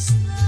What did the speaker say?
slow.